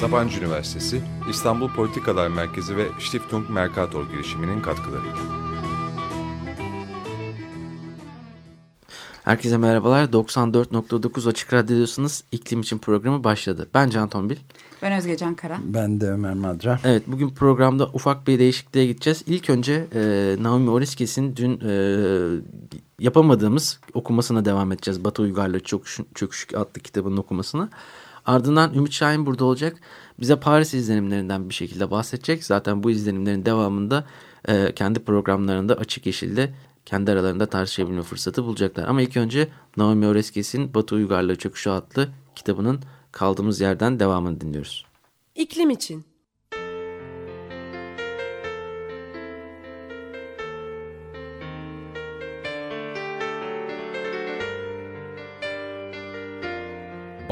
Sabancı Üniversitesi, İstanbul Politikalar Merkezi ve Stiftung Mercator girişiminin katkılarıyla. Herkese merhabalar. 94.9 Açık Radyo'dasınız. İklim için programı başladı. Ben Can Tombil. Ben Özge Can Kara. Ben de Ömer Madra. Evet bugün programda ufak bir değişikliğe gideceğiz. İlk önce e, Naomi Oreskes'in dün e, yapamadığımız okumasına devam edeceğiz. Batı Uygarlığı Çöküş, Çöküş adlı kitabının okumasına. Ardından Ümit Şahin burada olacak. Bize Paris izlenimlerinden bir şekilde bahsedecek. Zaten bu izlenimlerin devamında e, kendi programlarında Açık Yeşil'de kendi aralarında tartışabilme fırsatı bulacaklar. Ama ilk önce Naomi Oreskes'in Batı Uygarlığı Çöküşü adlı kitabının kaldığımız yerden devamını dinliyoruz. İklim için.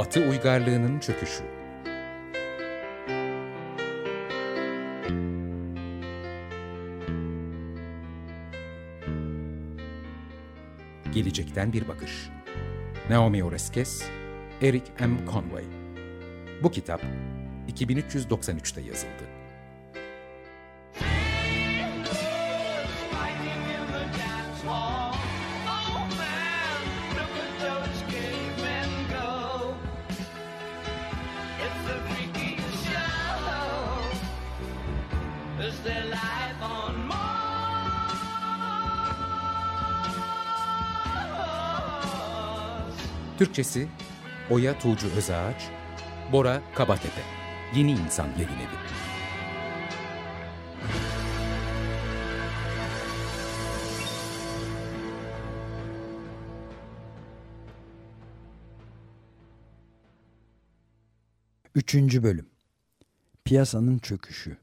Batı uygarlığının çöküşü. Gelecekten bir bakış. Naomi Oreskes, Eric M. Conway. Bu kitap 2393'te yazıldı. Türkçesi Oya Tuğcu Özağaç, Bora Kabatepe. Yeni İnsan Yayın Evi. Üçüncü bölüm. Piyasanın çöküşü.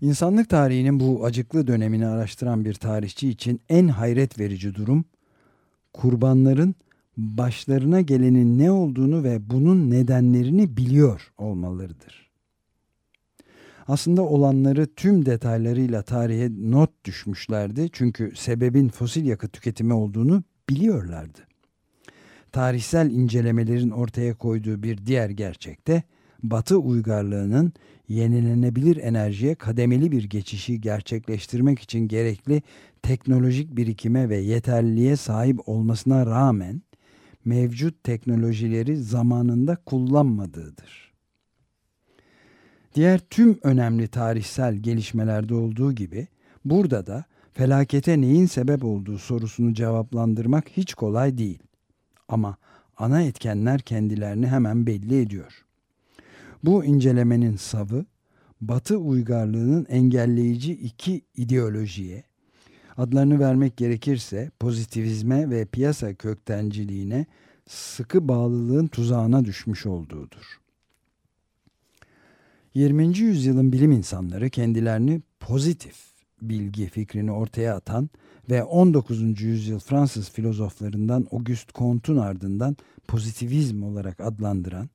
İnsanlık tarihinin bu acıklı dönemini araştıran bir tarihçi için en hayret verici durum, kurbanların başlarına gelenin ne olduğunu ve bunun nedenlerini biliyor olmalarıdır. Aslında olanları tüm detaylarıyla tarihe not düşmüşlerdi çünkü sebebin fosil yakıt tüketimi olduğunu biliyorlardı. Tarihsel incelemelerin ortaya koyduğu bir diğer gerçek de Batı uygarlığının yenilenebilir enerjiye kademeli bir geçişi gerçekleştirmek için gerekli teknolojik birikime ve yeterliliğe sahip olmasına rağmen mevcut teknolojileri zamanında kullanmadığıdır. Diğer tüm önemli tarihsel gelişmelerde olduğu gibi burada da felakete neyin sebep olduğu sorusunu cevaplandırmak hiç kolay değil. Ama ana etkenler kendilerini hemen belli ediyor. Bu incelemenin savı Batı uygarlığının engelleyici iki ideolojiye, adlarını vermek gerekirse pozitivizme ve piyasa köktenciliğine sıkı bağlılığın tuzağına düşmüş olduğudur. 20. yüzyılın bilim insanları kendilerini pozitif bilgi fikrini ortaya atan ve 19. yüzyıl Fransız filozoflarından Auguste Comte'un ardından pozitivizm olarak adlandıran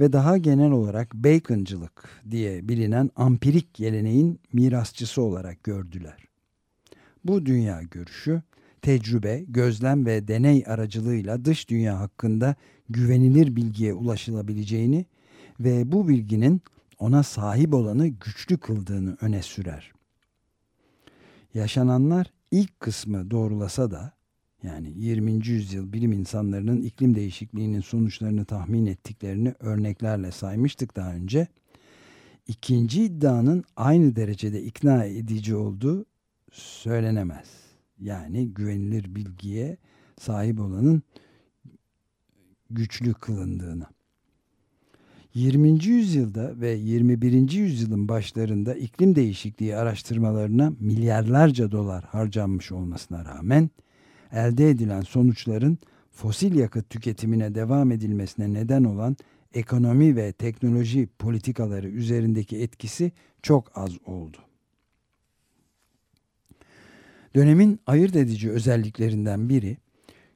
ve daha genel olarak Bacon'cılık diye bilinen ampirik geleneğin mirasçısı olarak gördüler. Bu dünya görüşü tecrübe, gözlem ve deney aracılığıyla dış dünya hakkında güvenilir bilgiye ulaşılabileceğini ve bu bilginin ona sahip olanı güçlü kıldığını öne sürer. Yaşananlar ilk kısmı doğrulasa da yani 20. yüzyıl bilim insanlarının iklim değişikliğinin sonuçlarını tahmin ettiklerini örneklerle saymıştık daha önce. İkinci iddianın aynı derecede ikna edici olduğu söylenemez. Yani güvenilir bilgiye sahip olanın güçlü kılındığını. 20. yüzyılda ve 21. yüzyılın başlarında iklim değişikliği araştırmalarına milyarlarca dolar harcanmış olmasına rağmen elde edilen sonuçların fosil yakıt tüketimine devam edilmesine neden olan ekonomi ve teknoloji politikaları üzerindeki etkisi çok az oldu. Dönemin ayırt edici özelliklerinden biri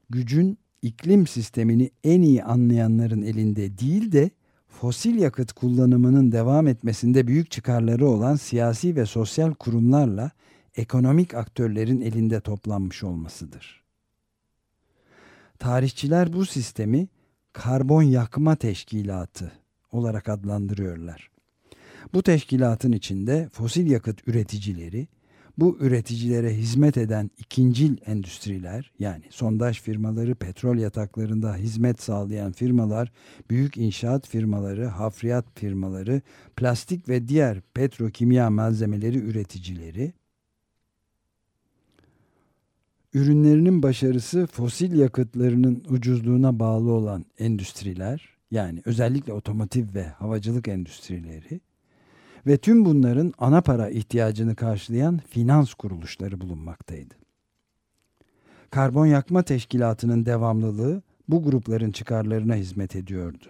gücün iklim sistemini en iyi anlayanların elinde değil de fosil yakıt kullanımının devam etmesinde büyük çıkarları olan siyasi ve sosyal kurumlarla ekonomik aktörlerin elinde toplanmış olmasıdır. Tarihçiler bu sistemi karbon yakma teşkilatı olarak adlandırıyorlar. Bu teşkilatın içinde fosil yakıt üreticileri, bu üreticilere hizmet eden ikincil endüstriler yani sondaj firmaları, petrol yataklarında hizmet sağlayan firmalar, büyük inşaat firmaları, hafriyat firmaları, plastik ve diğer petrokimya malzemeleri üreticileri, ürünlerinin başarısı fosil yakıtlarının ucuzluğuna bağlı olan endüstriler yani özellikle otomotiv ve havacılık endüstrileri ve tüm bunların ana para ihtiyacını karşılayan finans kuruluşları bulunmaktaydı. Karbon yakma teşkilatının devamlılığı bu grupların çıkarlarına hizmet ediyordu.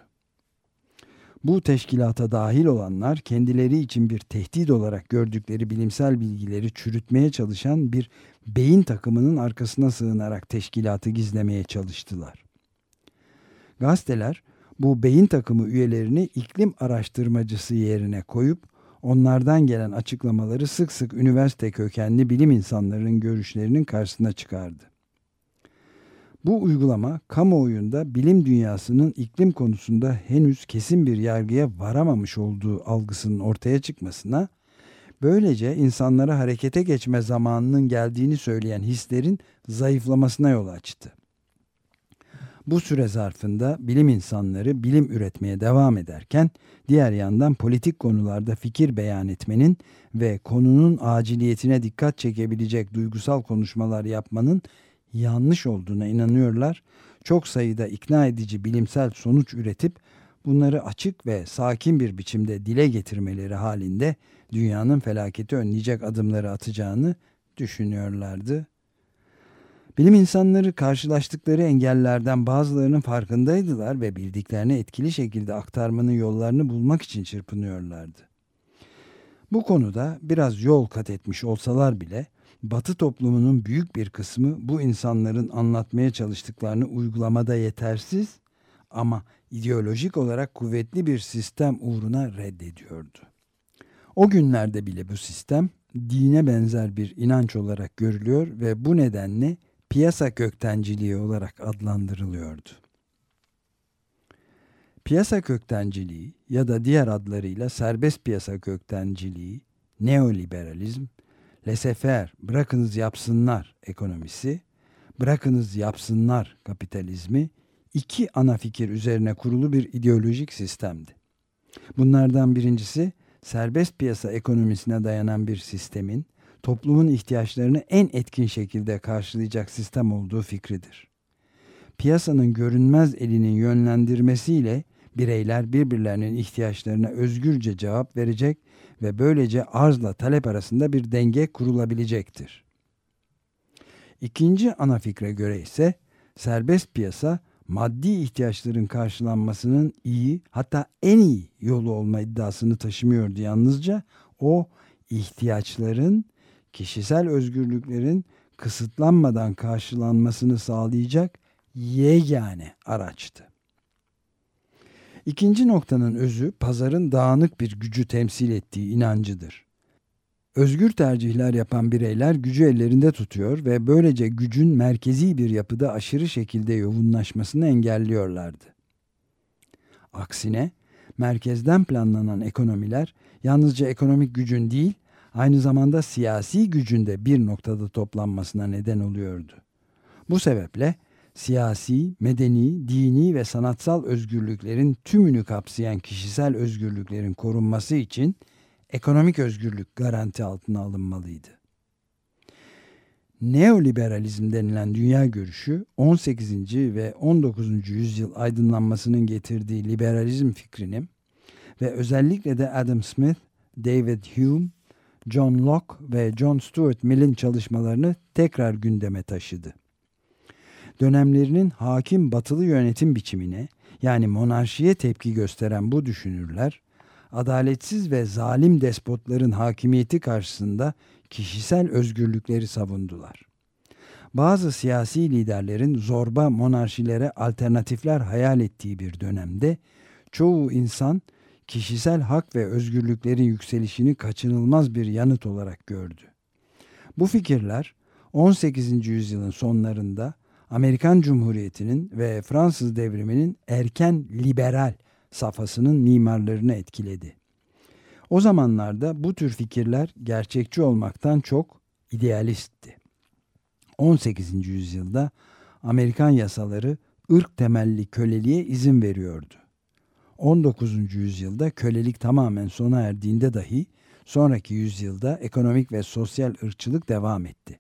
Bu teşkilata dahil olanlar kendileri için bir tehdit olarak gördükleri bilimsel bilgileri çürütmeye çalışan bir beyin takımının arkasına sığınarak teşkilatı gizlemeye çalıştılar. Gazeteler bu beyin takımı üyelerini iklim araştırmacısı yerine koyup onlardan gelen açıklamaları sık sık üniversite kökenli bilim insanlarının görüşlerinin karşısına çıkardı. Bu uygulama kamuoyunda bilim dünyasının iklim konusunda henüz kesin bir yargıya varamamış olduğu algısının ortaya çıkmasına, böylece insanlara harekete geçme zamanının geldiğini söyleyen hislerin zayıflamasına yol açtı. Bu süre zarfında bilim insanları bilim üretmeye devam ederken diğer yandan politik konularda fikir beyan etmenin ve konunun aciliyetine dikkat çekebilecek duygusal konuşmalar yapmanın yanlış olduğuna inanıyorlar. Çok sayıda ikna edici bilimsel sonuç üretip bunları açık ve sakin bir biçimde dile getirmeleri halinde dünyanın felaketi önleyecek adımları atacağını düşünüyorlardı. Bilim insanları karşılaştıkları engellerden bazılarının farkındaydılar ve bildiklerini etkili şekilde aktarmanın yollarını bulmak için çırpınıyorlardı. Bu konuda biraz yol kat etmiş olsalar bile Batı toplumunun büyük bir kısmı bu insanların anlatmaya çalıştıklarını uygulamada yetersiz ama ideolojik olarak kuvvetli bir sistem uğruna reddediyordu. O günlerde bile bu sistem dine benzer bir inanç olarak görülüyor ve bu nedenle piyasa köktenciliği olarak adlandırılıyordu. Piyasa köktenciliği ya da diğer adlarıyla serbest piyasa köktenciliği, neoliberalizm, laissez-faire, bırakınız yapsınlar ekonomisi, bırakınız yapsınlar kapitalizmi iki ana fikir üzerine kurulu bir ideolojik sistemdi. Bunlardan birincisi serbest piyasa ekonomisine dayanan bir sistemin toplumun ihtiyaçlarını en etkin şekilde karşılayacak sistem olduğu fikridir. Piyasanın görünmez elinin yönlendirmesiyle bireyler birbirlerinin ihtiyaçlarına özgürce cevap verecek ve böylece arzla talep arasında bir denge kurulabilecektir. İkinci ana fikre göre ise serbest piyasa maddi ihtiyaçların karşılanmasının iyi hatta en iyi yolu olma iddiasını taşımıyordu yalnızca o ihtiyaçların kişisel özgürlüklerin kısıtlanmadan karşılanmasını sağlayacak yegane araçtı. İkinci noktanın özü pazarın dağınık bir gücü temsil ettiği inancıdır. Özgür tercihler yapan bireyler gücü ellerinde tutuyor ve böylece gücün merkezi bir yapıda aşırı şekilde yoğunlaşmasını engelliyorlardı. Aksine merkezden planlanan ekonomiler yalnızca ekonomik gücün değil, aynı zamanda siyasi gücün de bir noktada toplanmasına neden oluyordu. Bu sebeple siyasi, medeni, dini ve sanatsal özgürlüklerin tümünü kapsayan kişisel özgürlüklerin korunması için ekonomik özgürlük garanti altına alınmalıydı. Neoliberalizm denilen dünya görüşü 18. ve 19. yüzyıl aydınlanmasının getirdiği liberalizm fikrinin ve özellikle de Adam Smith, David Hume, John Locke ve John Stuart Mill'in çalışmalarını tekrar gündeme taşıdı. Dönemlerinin hakim batılı yönetim biçimine yani monarşiye tepki gösteren bu düşünürler, adaletsiz ve zalim despotların hakimiyeti karşısında kişisel özgürlükleri savundular. Bazı siyasi liderlerin zorba monarşilere alternatifler hayal ettiği bir dönemde çoğu insan kişisel hak ve özgürlüklerin yükselişini kaçınılmaz bir yanıt olarak gördü. Bu fikirler 18. yüzyılın sonlarında Amerikan Cumhuriyeti'nin ve Fransız devriminin erken liberal safhasının mimarlarını etkiledi. O zamanlarda bu tür fikirler gerçekçi olmaktan çok idealistti. 18. yüzyılda Amerikan yasaları ırk temelli köleliğe izin veriyordu. 19. yüzyılda kölelik tamamen sona erdiğinde dahi sonraki yüzyılda ekonomik ve sosyal ırkçılık devam etti.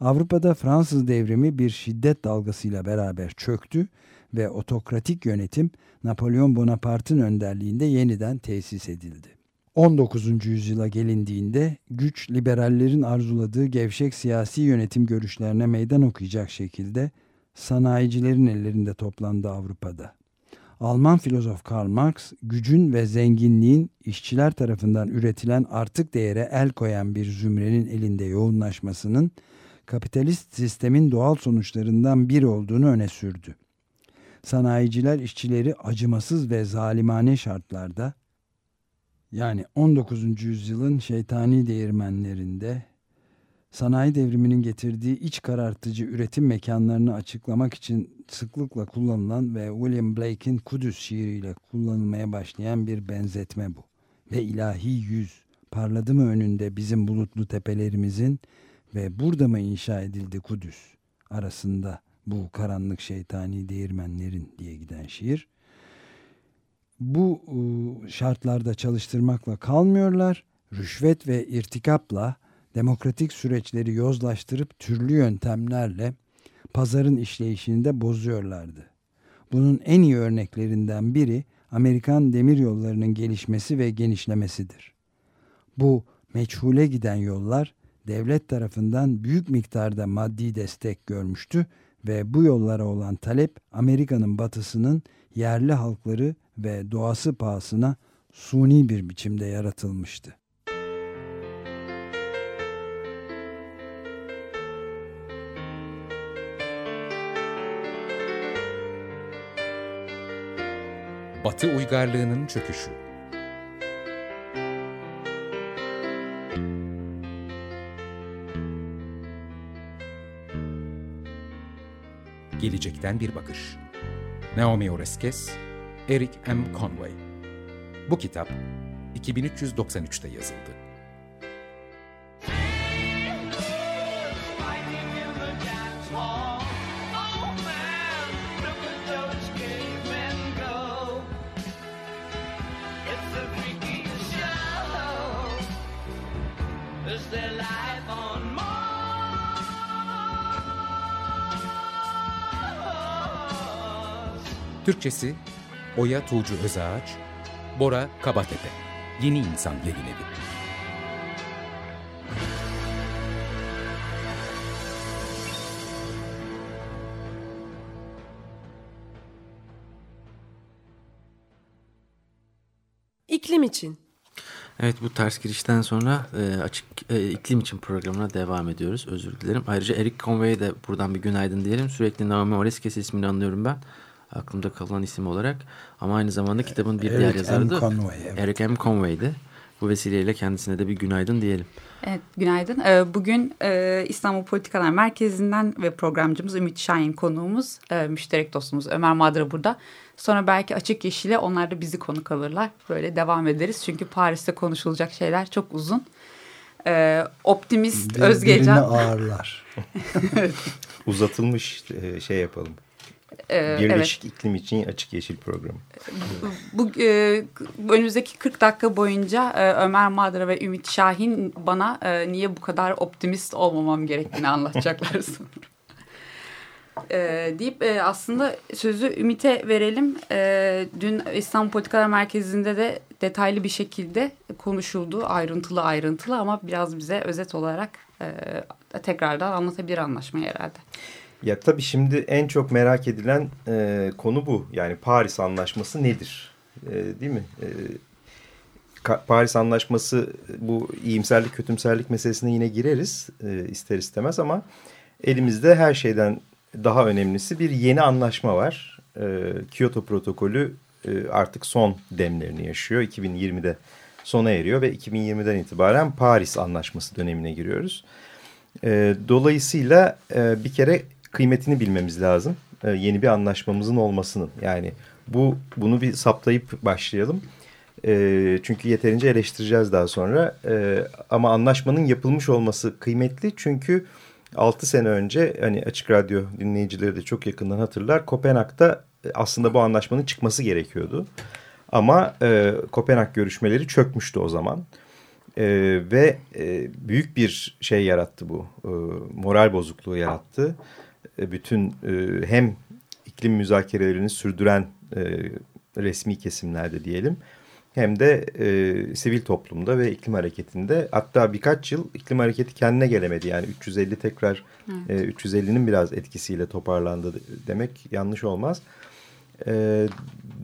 Avrupa'da Fransız devrimi bir şiddet dalgasıyla beraber çöktü ve otokratik yönetim Napolyon Bonaparte'ın önderliğinde yeniden tesis edildi. 19. yüzyıla gelindiğinde güç liberallerin arzuladığı gevşek siyasi yönetim görüşlerine meydan okuyacak şekilde sanayicilerin ellerinde toplandı Avrupa'da. Alman filozof Karl Marx gücün ve zenginliğin işçiler tarafından üretilen artık değere el koyan bir zümrenin elinde yoğunlaşmasının kapitalist sistemin doğal sonuçlarından biri olduğunu öne sürdü. Sanayiciler işçileri acımasız ve zalimane şartlarda yani 19. yüzyılın şeytani değirmenlerinde sanayi devriminin getirdiği iç karartıcı üretim mekanlarını açıklamak için sıklıkla kullanılan ve William Blake'in Kudüs şiiriyle kullanılmaya başlayan bir benzetme bu. Ve ilahi yüz parladı mı önünde bizim bulutlu tepelerimizin ve burada mı inşa edildi Kudüs arasında bu karanlık şeytani değirmenlerin diye giden şiir. Bu ıı, şartlarda çalıştırmakla kalmıyorlar. Rüşvet ve irtikapla demokratik süreçleri yozlaştırıp türlü yöntemlerle pazarın işleyişini de bozuyorlardı. Bunun en iyi örneklerinden biri Amerikan demir yollarının gelişmesi ve genişlemesidir. Bu meçhule giden yollar devlet tarafından büyük miktarda maddi destek görmüştü ve bu yollara olan talep Amerika'nın batısının yerli halkları ve doğası pahasına suni bir biçimde yaratılmıştı. Batı uygarlığının çöküşü. Gelecekten bir bakış. Naomi Oreskes, Eric M. Conway. Bu kitap 2393'te yazıldı. Türkçesi Oya Tuğcu Özağaç, Bora Kabatepe. Yeni İnsan Yayın Evi. İklim için. Evet bu ters girişten sonra e, açık e, iklim için programına devam ediyoruz. Özür dilerim. Ayrıca Eric Conway'e de buradan bir günaydın diyelim. Sürekli Naomi Oreskes ismini anlıyorum ben. Aklımda kalan isim olarak. Ama aynı zamanda kitabın bir Eric diğer yazarı da Conway, evet. Eric M. Conway'di. Bu vesileyle kendisine de bir günaydın diyelim. Evet, günaydın. Ee, Bugün e, İstanbul Politikalar Merkezi'nden ve programcımız Ümit Şahin konuğumuz, e, müşterek dostumuz Ömer Madra burada. Sonra belki Açık Yeşil'e onlar da bizi konuk alırlar. Böyle devam ederiz. Çünkü Paris'te konuşulacak şeyler çok uzun. Ee, Optimist Birbirini Özgecan. ağırlar. Uzatılmış e, şey yapalım. Ee, evet. Birleşik iklim için açık yeşil programı. Bu e, önümüzdeki 40 dakika boyunca e, Ömer Madra ve Ümit Şahin bana e, niye bu kadar optimist olmamam gerektiğini anlatacaklar sanırım. E, deyip e, aslında sözü Ümit'e verelim. E, dün İstanbul Politikalar Merkezi'nde de detaylı bir şekilde konuşuldu. Ayrıntılı ayrıntılı ama biraz bize özet olarak e, tekrardan anlatabilir anlaşmayı herhalde. Ya tabii şimdi en çok merak edilen e, konu bu. Yani Paris Anlaşması nedir? E, değil mi? E, Paris Anlaşması bu iyimserlik kötümserlik meselesine yine gireriz e, ister istemez ama elimizde her şeyden daha önemlisi bir yeni anlaşma var. E, Kyoto protokolü e, artık son demlerini yaşıyor. 2020'de sona eriyor ve 2020'den itibaren Paris Anlaşması dönemine giriyoruz. E, dolayısıyla e, bir kere kıymetini bilmemiz lazım. E, yeni bir anlaşmamızın olmasının. Yani bu bunu bir saptayıp başlayalım. E, çünkü yeterince eleştireceğiz daha sonra. E, ama anlaşmanın yapılmış olması kıymetli çünkü 6 sene önce hani Açık Radyo dinleyicileri de çok yakından hatırlar. Kopenhag'da e, aslında bu anlaşmanın çıkması gerekiyordu. Ama e, Kopenhag görüşmeleri çökmüştü o zaman. E, ve e, büyük bir şey yarattı bu. E, moral bozukluğu yarattı. E, bütün e, hem iklim müzakerelerini sürdüren e, resmi kesimlerde diyelim hem de e, sivil toplumda ve iklim hareketinde hatta birkaç yıl iklim hareketi kendine gelemedi. Yani 350 tekrar e, 350'nin biraz etkisiyle toparlandı demek yanlış olmaz. E,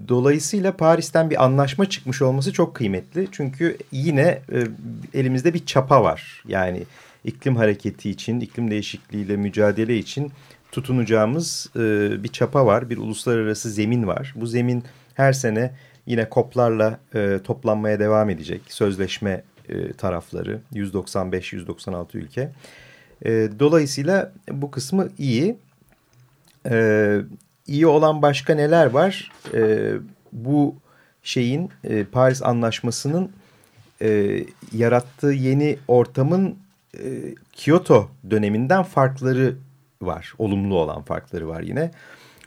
dolayısıyla Paris'ten bir anlaşma çıkmış olması çok kıymetli. Çünkü yine e, elimizde bir çapa var. Yani iklim hareketi için, iklim değişikliğiyle mücadele için tutunacağımız e, bir çapa var. Bir uluslararası zemin var. Bu zemin her sene yine koplarla e, toplanmaya devam edecek. Sözleşme e, tarafları 195-196 ülke. E, dolayısıyla bu kısmı iyi. E, iyi olan başka neler var? E, bu şeyin e, Paris Anlaşması'nın e, yarattığı yeni ortamın e, Kyoto döneminden farkları var. Olumlu olan farkları var yine.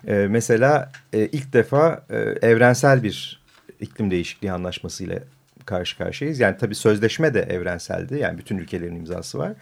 E, mesela e, ilk defa e, evrensel bir iklim değişikliği anlaşmasıyla karşı karşıyayız. Yani tabii sözleşme de evrenseldi. Yani bütün ülkelerin imzası var.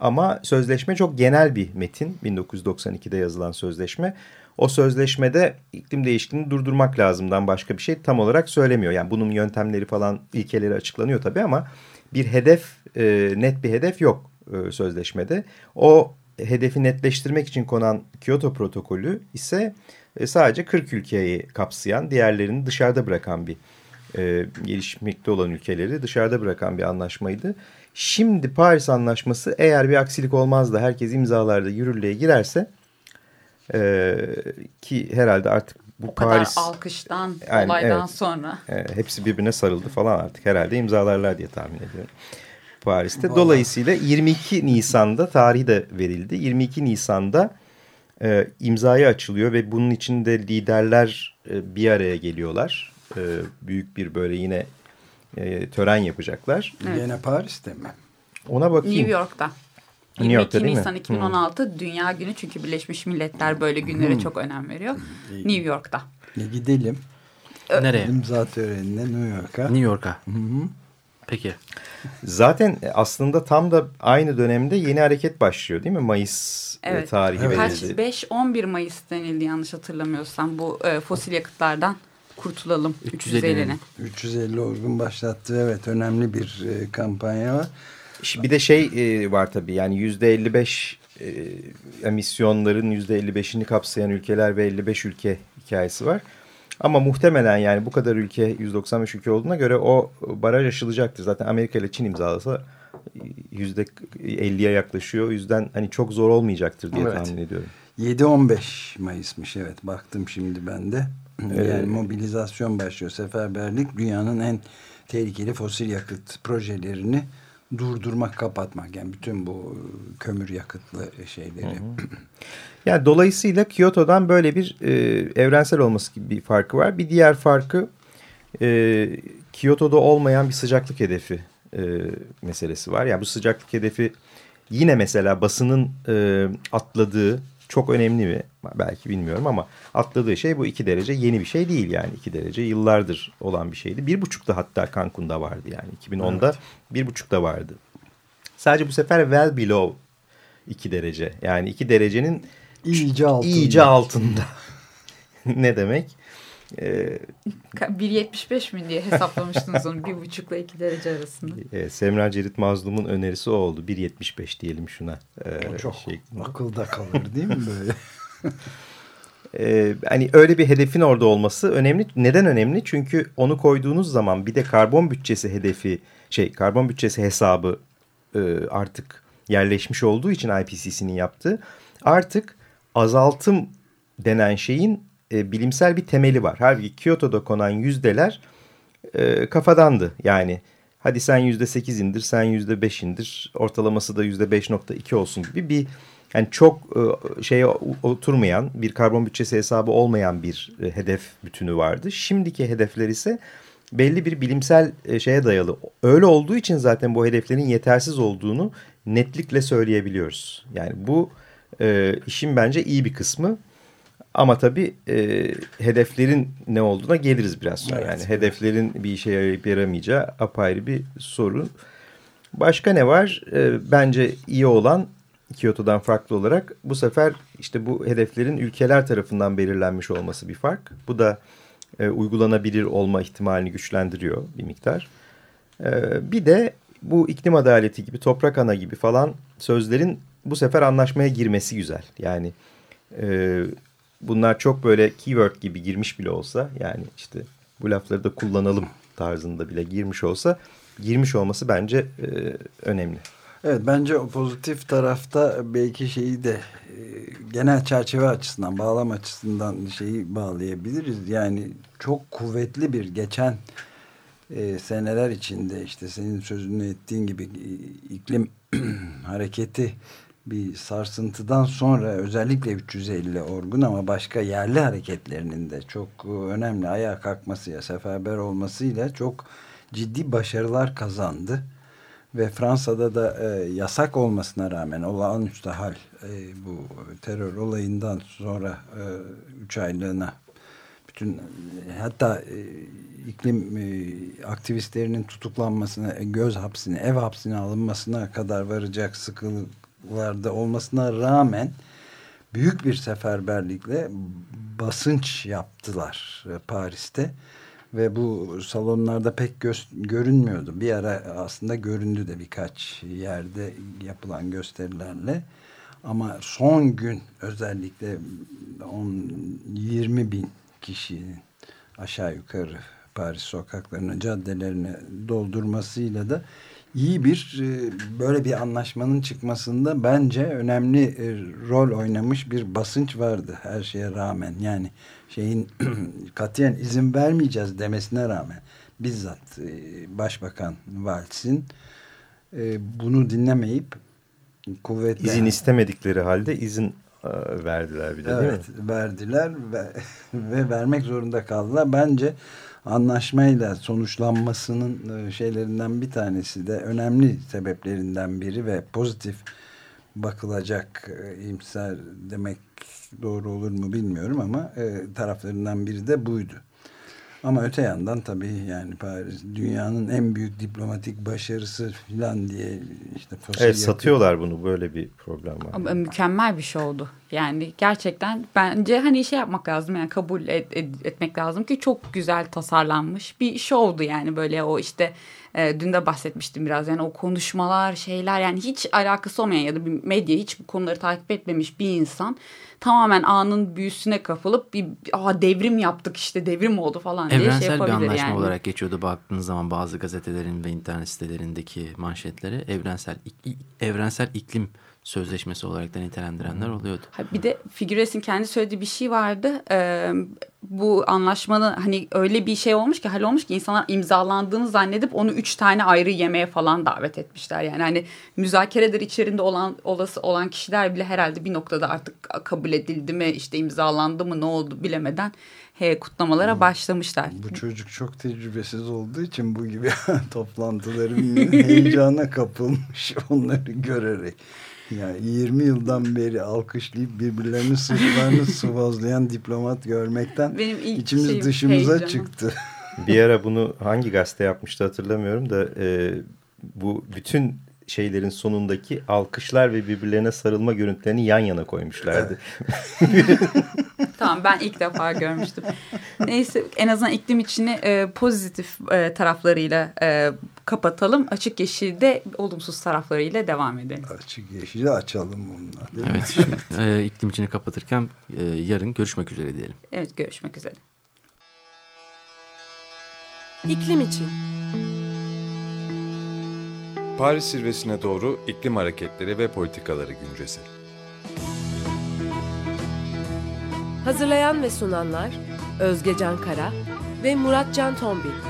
Ama sözleşme çok genel bir metin. 1992'de yazılan sözleşme. O sözleşmede iklim değişikliğini durdurmak lazımdan başka bir şey tam olarak söylemiyor. Yani bunun yöntemleri falan ilkeleri açıklanıyor tabii ama bir hedef, e, net bir hedef yok e, sözleşmede. O hedefi netleştirmek için konan Kyoto protokolü ise e, sadece 40 ülkeyi kapsayan, diğerlerini dışarıda bırakan bir e, gelişmekte olan ülkeleri dışarıda bırakan bir anlaşmaydı. Şimdi Paris Anlaşması eğer bir aksilik olmaz da herkes imzalarda yürürlüğe girerse e, ki herhalde artık bu O kadar Paris alkıştan, Yani olaydan evet. sonra. e, hepsi birbirine sarıldı falan artık herhalde imzalarlar diye tahmin ediyorum. Paris'te. Dolayısıyla 22 Nisan'da tarihi de verildi. 22 Nisan'da e, imzaya açılıyor ve bunun için de liderler e, bir araya geliyorlar. E, büyük bir böyle yine e, tören yapacaklar. Evet. Gene Paris'te mi? Ona bakayım. New York'ta. New 22 York'ta değil mi? Nisan 2016 Dünya Günü çünkü Birleşmiş Milletler böyle günlere çok önem veriyor. New York'ta. E, gidelim. Nereye? İmza törenine New York'a. New York'a. Peki. Zaten aslında tam da aynı dönemde yeni hareket başlıyor değil mi? Mayıs e, Evet. tarihi Kaç? verildi. 5-11 Mayıs denildi yanlış hatırlamıyorsam bu e, fosil yakıtlardan kurtulalım 350'nin. 350'nin. 350 Orgun başlattığı evet önemli bir e, kampanya var. Bir de şey e, var tabii yani yüzde 55 e, emisyonların yüzde 55'ini kapsayan ülkeler ve 55 ülke hikayesi var. Ama muhtemelen yani bu kadar ülke 195 ülke olduğuna göre o baraj aşılacaktır. Zaten Amerika ile Çin imzalasa yüzde 50'ye yaklaşıyor. O yüzden hani çok zor olmayacaktır diye Evet. tahmin ediyorum. 7-15 Mayıs'mış evet baktım şimdi ben de. Yani mobilizasyon başlıyor. Seferberlik dünyanın en tehlikeli fosil yakıt projelerini durdurmak, kapatmak. Yani bütün bu e, kömür yakıtlı şeyleri. Yani dolayısıyla Kyoto'dan böyle bir e, evrensel olması gibi bir farkı var. Bir diğer farkı e, Kyoto'da olmayan bir sıcaklık hedefi e, meselesi var. Yani bu sıcaklık hedefi yine mesela basının e, atladığı çok önemli mi? Belki bilmiyorum ama atladığı şey bu iki derece yeni bir şey değil yani. iki derece yıllardır olan bir şeydi. Bir buçukta hatta Cancun'da vardı yani. 2010'da bir buçukta vardı. Sadece bu sefer well below iki derece. Yani iki derecenin İyice altında. İyice altında. ne demek? E, 1.75 mi diye hesaplamıştınız onu. bir buçukla iki derece arasında. e, Semra Cerit Mazlum'un önerisi o oldu. 1.75 diyelim şuna. E, Çok şeklinde. akılda kalır değil mi böyle? Ee, hani öyle bir hedefin orada olması önemli. Neden önemli? Çünkü onu koyduğunuz zaman bir de karbon bütçesi hedefi şey karbon bütçesi hesabı e, artık yerleşmiş olduğu için IPCC'nin yaptığı artık azaltım denen şeyin e, bilimsel bir temeli var. Halbuki Kyoto'da konan yüzdeler e, kafadandı. Yani hadi sen yüzde sekiz indir, sen yüzde beş indir, ortalaması da yüzde beş nokta iki olsun gibi bir yani çok e, şeye oturmayan bir karbon bütçesi hesabı olmayan bir e, hedef bütünü vardı. Şimdiki hedefler ise belli bir bilimsel e, şeye dayalı. Öyle olduğu için zaten bu hedeflerin yetersiz olduğunu netlikle söyleyebiliyoruz. Yani bu e, işin bence iyi bir kısmı. Ama tabii e, hedeflerin ne olduğuna geliriz biraz sonra. Evet. Yani hedeflerin bir işe yarayıp yaramayacağı apayrı bir sorun. Başka ne var? E, bence iyi olan Kyoto'dan farklı olarak bu sefer işte bu hedeflerin ülkeler tarafından belirlenmiş olması bir fark. Bu da e, uygulanabilir olma ihtimalini güçlendiriyor bir miktar. E, bir de bu iklim adaleti gibi, toprak ana gibi falan sözlerin bu sefer anlaşmaya girmesi güzel. Yani e, bunlar çok böyle keyword gibi girmiş bile olsa yani işte bu lafları da kullanalım tarzında bile girmiş olsa girmiş olması bence e, önemli. Evet bence o pozitif tarafta belki şeyi de e, genel çerçeve açısından bağlam açısından şeyi bağlayabiliriz. Yani çok kuvvetli bir geçen e, seneler içinde işte senin sözünü ettiğin gibi e, iklim hareketi bir sarsıntıdan sonra özellikle 350 orgun ama başka yerli hareketlerinin de çok e, önemli ayağa kalkmasıyla seferber olmasıyla çok ciddi başarılar kazandı. Ve Fransa'da da e, yasak olmasına rağmen olağanüstü hal e, bu terör olayından sonra 3 aylığına bütün e, hatta e, iklim e, aktivistlerinin tutuklanmasına, e, göz hapsine, ev hapsine alınmasına kadar varacak sıkılıklarda olmasına rağmen büyük bir seferberlikle basınç yaptılar e, Paris'te ve bu salonlarda pek gö- görünmüyordu. Bir ara aslında göründü de birkaç yerde yapılan gösterilerle. Ama son gün özellikle 10 20 bin kişinin aşağı yukarı Paris sokaklarını, caddelerini doldurmasıyla da iyi bir e, böyle bir anlaşmanın çıkmasında bence önemli e, rol oynamış bir basınç vardı her şeye rağmen. Yani şeyin katiyen izin vermeyeceğiz demesine rağmen bizzat e, Başbakan Vals'in bunu dinlemeyip kuvvetle İzin istemedikleri halde izin verdiler bir de değil evet, mi? verdiler ve, ve vermek zorunda kaldılar. Bence anlaşmayla sonuçlanmasının e, şeylerinden bir tanesi de önemli sebeplerinden biri ve pozitif bakılacak e, iyimser demek doğru olur mu bilmiyorum ama e, taraflarından biri de buydu. Ama öte yandan tabii yani Paris dünyanın en büyük diplomatik başarısı falan diye işte fosil Evet satıyorlar bunu böyle bir problem var. Ama mükemmel bir şey oldu. Yani gerçekten bence hani şey yapmak lazım yani kabul et- et- etmek lazım ki çok güzel tasarlanmış bir şovdu yani böyle o işte e, dün de bahsetmiştim biraz yani o konuşmalar şeyler yani hiç alakası olmayan ya da bir medya hiç bu konuları takip etmemiş bir insan tamamen anın büyüsüne kapılıp bir Aa, devrim yaptık işte devrim oldu falan diye şey Evrensel bir yapabilir anlaşma yani. olarak geçiyordu baktığınız zaman bazı gazetelerin ve internet sitelerindeki manşetleri evrensel ik- evrensel iklim sözleşmesi olarak da nitelendirenler oluyordu. Ha, Bir de Figures'in kendi söylediği bir şey vardı. Ee, bu anlaşmanın hani öyle bir şey olmuş ki hal olmuş ki insanlar imzalandığını zannedip onu üç tane ayrı yemeğe falan davet etmişler. Yani hani müzakereler içerisinde olan olası olan kişiler bile herhalde bir noktada artık kabul edildi mi işte imzalandı mı ne oldu bilemeden he, kutlamalara başlamışlar. Bu çocuk çok tecrübesiz olduğu için bu gibi toplantıların heyecana kapılmış onları görerek. Yani 20 yıldan beri alkışlayıp birbirlerinin sırtlarını sıvazlayan diplomat görmekten Benim ilk içimiz şeyim dışımıza heyecanım. çıktı. Bir ara bunu hangi gazete yapmıştı hatırlamıyorum da e, bu bütün şeylerin sonundaki alkışlar ve birbirlerine sarılma görüntülerini yan yana koymuşlardı. Tamam ben ilk defa görmüştüm. Neyse en azından iklim içini e, pozitif e, taraflarıyla e, kapatalım. Açık yeşilde olumsuz taraflarıyla devam edelim. Açık yeşili açalım mi? Evet şimdi, e, iklim içini kapatırken e, yarın görüşmek üzere diyelim. Evet görüşmek üzere. İklim için. Paris zirvesine doğru iklim hareketleri ve politikaları güncesi. Hazırlayan ve sunanlar Özge Can Kara ve Murat Can Tombil.